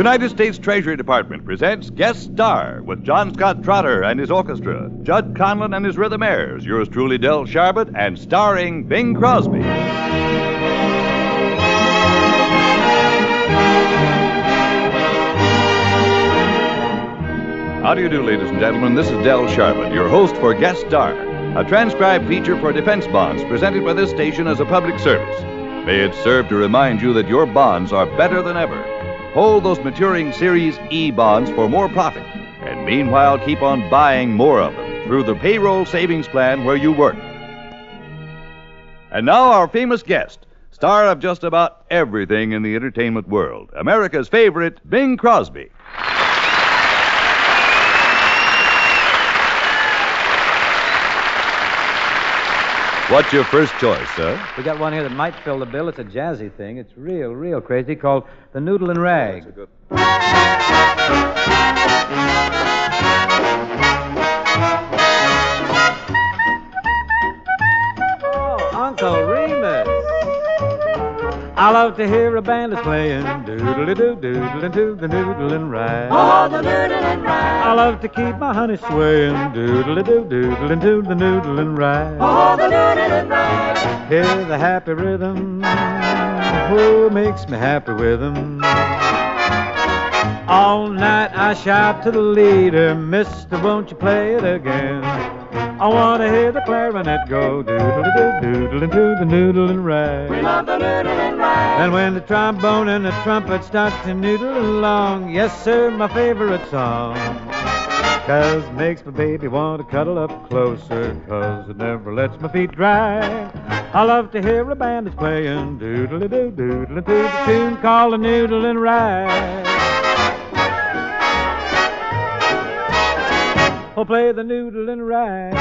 United States Treasury Department presents Guest Star with John Scott Trotter and his orchestra, Judd Conlon and his Rhythmaires, yours truly, Del Sharbutt, and starring Bing Crosby. How do you do, ladies and gentlemen? This is Del Sharbutt, your host for Guest Star, a transcribed feature for defense bonds presented by this station as a public service. May it serve to remind you that your bonds are better than ever. Hold those maturing Series E bonds for more profit, and meanwhile keep on buying more of them through the payroll savings plan where you work. And now, our famous guest, star of just about everything in the entertainment world, America's favorite, Bing Crosby. What's your first choice, sir? We got one here that might fill the bill. It's a jazzy thing. It's real, real crazy called The Noodle and Rag. Oh, Uncle Remus. I love to hear a band that's playing doodly doo doodling to the noodle and rag. Oh, the noodle and rag. I love to keep my honey swaying doodly doo doodling to the noodle and rag. Oh, the noodle and rag. Hear the happy rhythm, oh, makes me happy with 'em. All night I shout to the leader, Mister, won't you play it again? I want to hear the clarinet go doodle doo doodle to the noodle and We love the noodle and rag. And when the trombone and the trumpet start to noodle along, yes sir, my favorite song. Cause it makes my baby want to cuddle up closer, cause it never lets my feet dry. I love to hear a band that's playing doodle doo doodle to the tune called a noodle and rag. Oh, play the noodle and rag.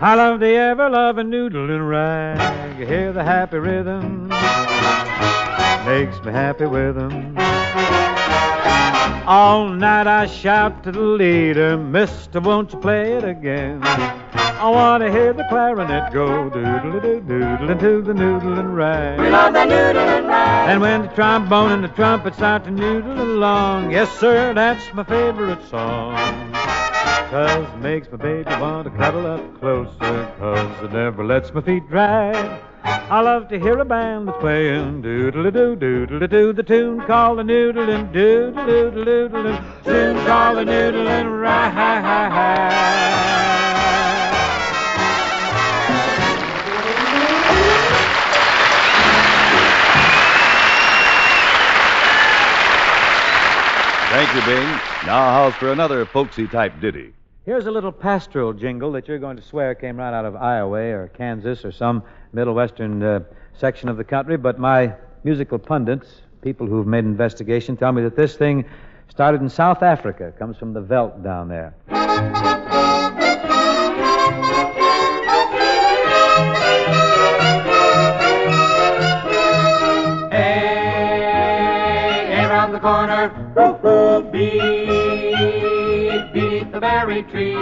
I love the ever loving noodle and rag. You hear the happy rhythm, makes me happy with 'em. All night I shout to the leader, Mister, won't you play it again? I want to hear the clarinet go doodle doo doodle to the noodle and rag. We love the noodle and rag. And when the trombone and the trumpet start to noodle along, yes, sir, that's my favorite song. Cause it makes my baby want to cuddle up closer, cause it never lets my feet drag. I love to hear a band that's playing doodle doo doodle doo the tune called the noodle and doodle doodle doodle tune called the noodle and you, Bing. Now, how's for another folksy type ditty? Here's a little pastoral jingle that you're going to swear came right out of Iowa or Kansas or some Middle Western uh, section of the country, but my musical pundits, people who've made investigation, tell me that this thing started in South Africa, comes from the veldt down there. Berry tree.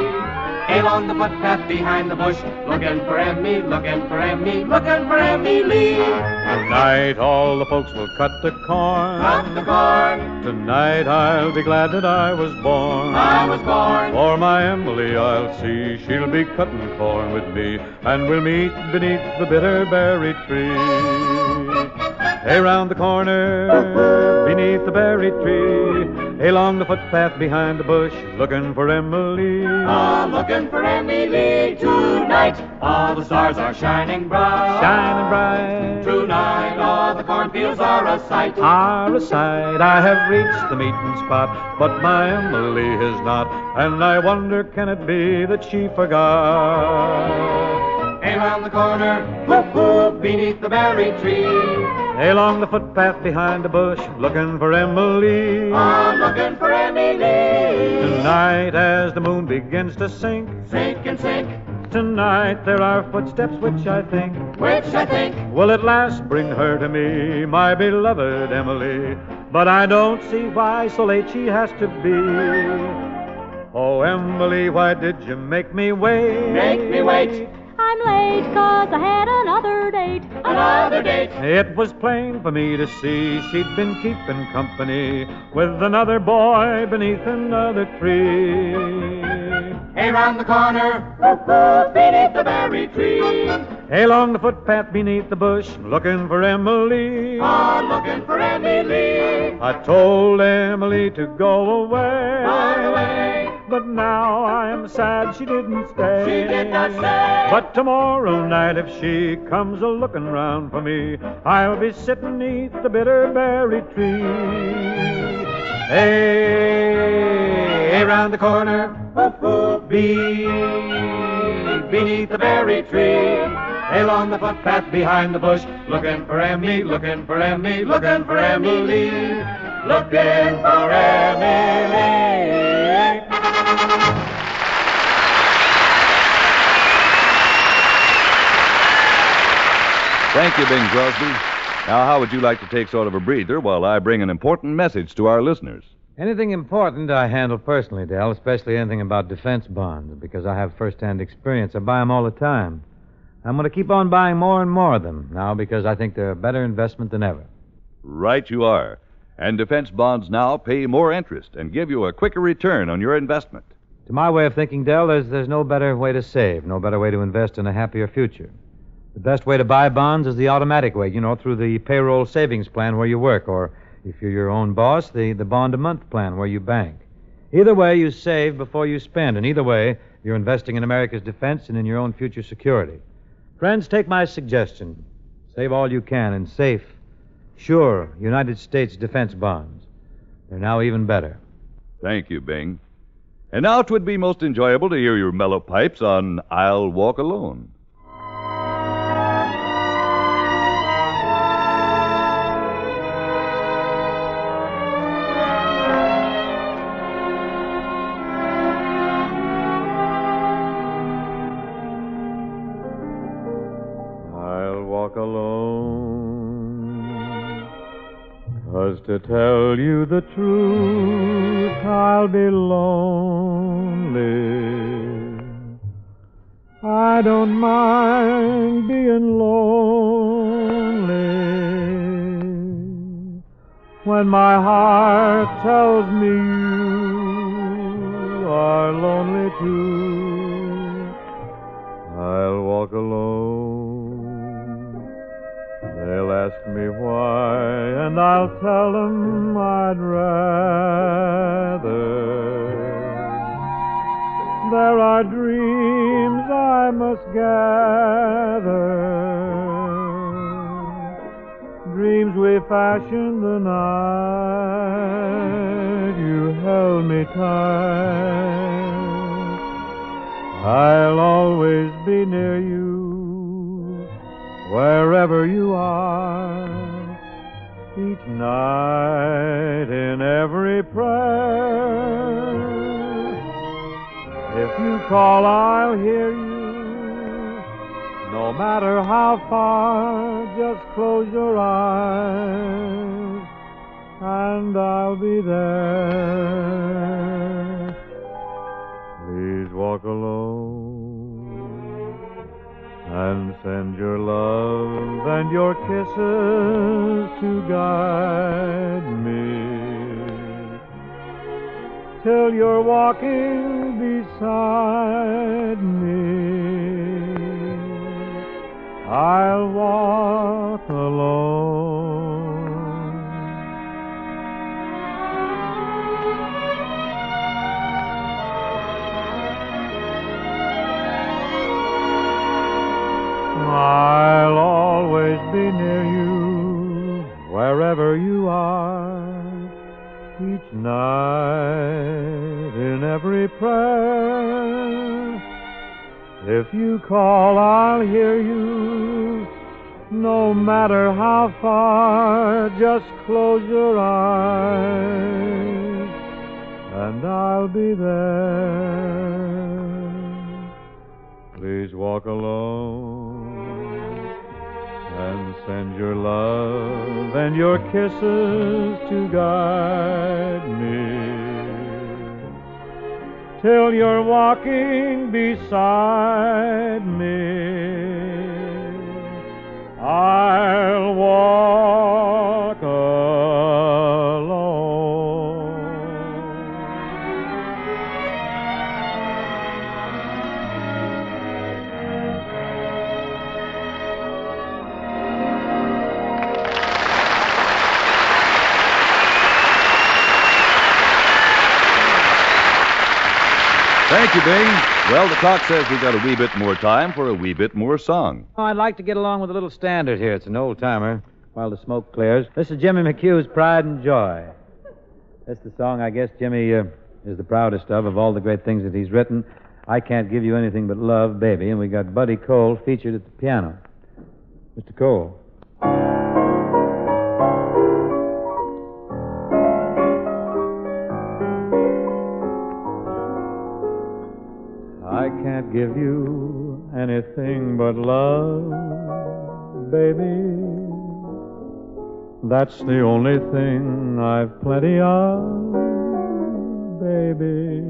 Along the footpath behind the bush, looking for Emmy, looking for Emmy, looking for Emmy Lee. Tonight all the folks will cut the corn. Cut the corn, Tonight I'll be glad that I was born. I was born. For my Emily, I'll see she'll be cutting corn with me, and we'll meet beneath the bitter berry tree. Hey, round the corner, beneath the berry tree, hey, along the footpath behind the bush, looking for Emily. Ah, looking for Emily tonight. All the stars are shining bright. Shining bright, Tonight, all the cornfields are a sight. are a sight. I have reached the meeting spot, but my Emily is not, and I wonder can it be that she forgot? Around the corner, whoop whoop, beneath the berry tree. Along the footpath behind the bush, looking for Emily. I'm looking for Emily. Tonight, as the moon begins to sink, Sink and sink, tonight there are footsteps which I think which I think will at last bring her to me, my beloved Emily. But I don't see why so late she has to be. Oh, Emily, why did you make me wait? Make me wait. I'm late 'cause I had another date. Another date. It was plain for me to see she'd been keeping company with another boy beneath another tree. Hey, round the corner, woo-hoo, beneath the berry tree. Hey, along the footpath beneath the bush, looking for Emily. Ah, looking for Emily. I told Emily to go away. Run away. But now I am sad she didn't stay. She did not stay. But tomorrow night, if she comes a looking round for me, I'll be sitting neath the bitterberry tree. Hey, hey, round the corner, Woo-hoo, be beneath the berry tree. Hey, along the footpath behind the bush, looking for Emily, looking for Emily, looking for Emily, looking for Emily. Thank you, Bing Crosby. Now, how would you like to take sort of a breather while I bring an important message to our listeners? Anything important I handle personally, Del, especially anything about defense bonds, because I have first-hand experience. I buy them all the time. I'm going to keep on buying more and more of them now because I think they're a better investment than ever. Right, you are. And defense bonds now pay more interest and give you a quicker return on your investment. To my way of thinking, Del, there's, there's no better way to save, no better way to invest in a happier future. The best way to buy bonds is the automatic way, you know, through the payroll savings plan where you work, or if you're your own boss, the, the bond a month plan where you bank. Either way, you save before you spend, and either way, you're investing in America's defense and in your own future security. Friends, take my suggestion. Save all you can in safe, sure United States defense bonds. They're now even better. Thank you, Bing. And now it would be most enjoyable to hear your mellow pipes on I'll Walk Alone. 'Cause to tell you the truth, I'll be lonely. I don't mind being lonely. When my heart tells me you are lonely too. I'll walk alone. They'll ask me why, and I'll tell them I'd rather. There are dreams I must gather. Dreams we fashioned the night you held me tight. I'll always be near you, wherever you are, each night in every prayer. If you call, I'll hear you, no matter how far, just close your eyes, and I'll be there. Please walk alone and send your love and your kisses to guide me till you're walking beside me. I'll walk alone. Wherever you are, each night in every prayer. If you call, I'll hear you, no matter how far, just close your eyes, and I'll be there. Please walk alone and send your love and your kisses to guide me till you're walking beside me. I'll walk Thank you, Bing. Well, the clock says we've got a wee bit more time for a wee bit more song. Oh, I'd like to get along with a little standard here. It's an old timer while the smoke clears. This is Jimmy McHugh's Pride and Joy. That's the song I guess Jimmy uh, is the proudest of, of all the great things that he's written. I Can't Give You Anything But Love, Baby. And we got Buddy Cole featured at the piano. Mr. Cole. Give you anything but love, baby. That's the only thing I've plenty of, baby.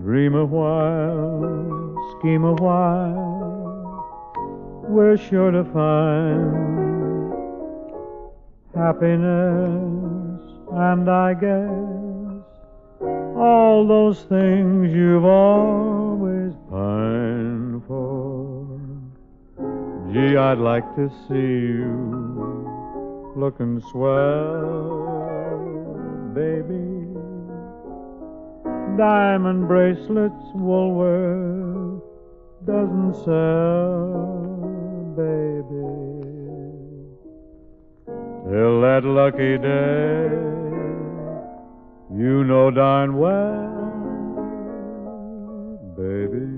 Dream a while, scheme a while, we're sure to find happiness, and I guess all those things you've always pined for. Gee, I'd like to see you looking swell, baby. Diamond bracelets Woolworth doesn't sell, baby. Till that lucky day. You know darn well, baby,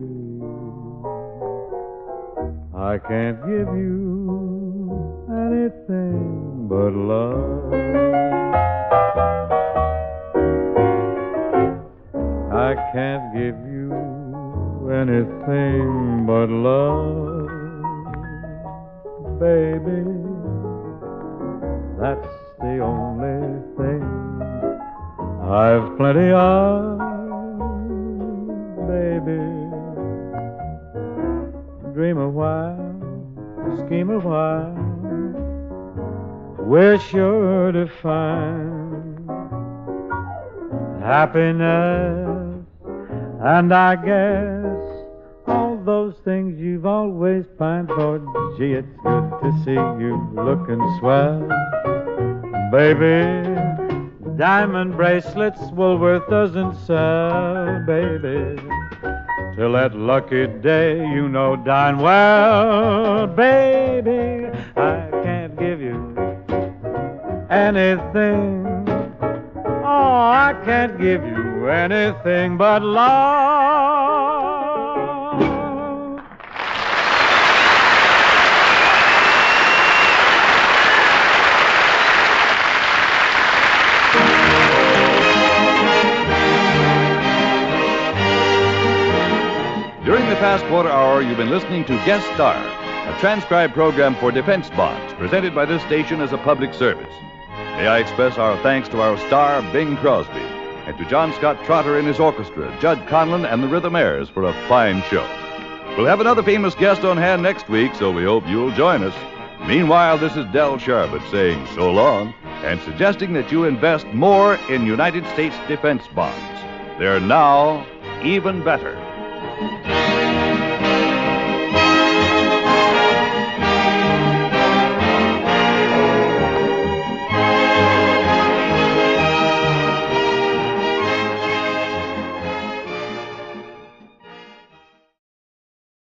I can't give you anything but love. I can't give you anything but love, baby. That's the only I've plenty of, baby. Dream a while, scheme a while. We're sure to find happiness, and I guess all those things you've always pined for. Gee, it's good to see you looking swell, baby. Diamond bracelets Woolworth doesn't sell, baby. Till that lucky day, you know darn well, baby, I can't give you anything. Oh, I can't give you anything but love. Past quarter hour, you've been listening to Guest Star, a transcribed program for defense bonds presented by this station as a public service. May I express our thanks to our star, Bing Crosby, and to John Scott Trotter and his orchestra, Judd Conlon, and the Rhythmaires for a fine show. We'll have another famous guest on hand next week, so we hope you'll join us. Meanwhile, this is Del Sharbutt saying so long and suggesting that you invest more in United States defense bonds. They're now even better.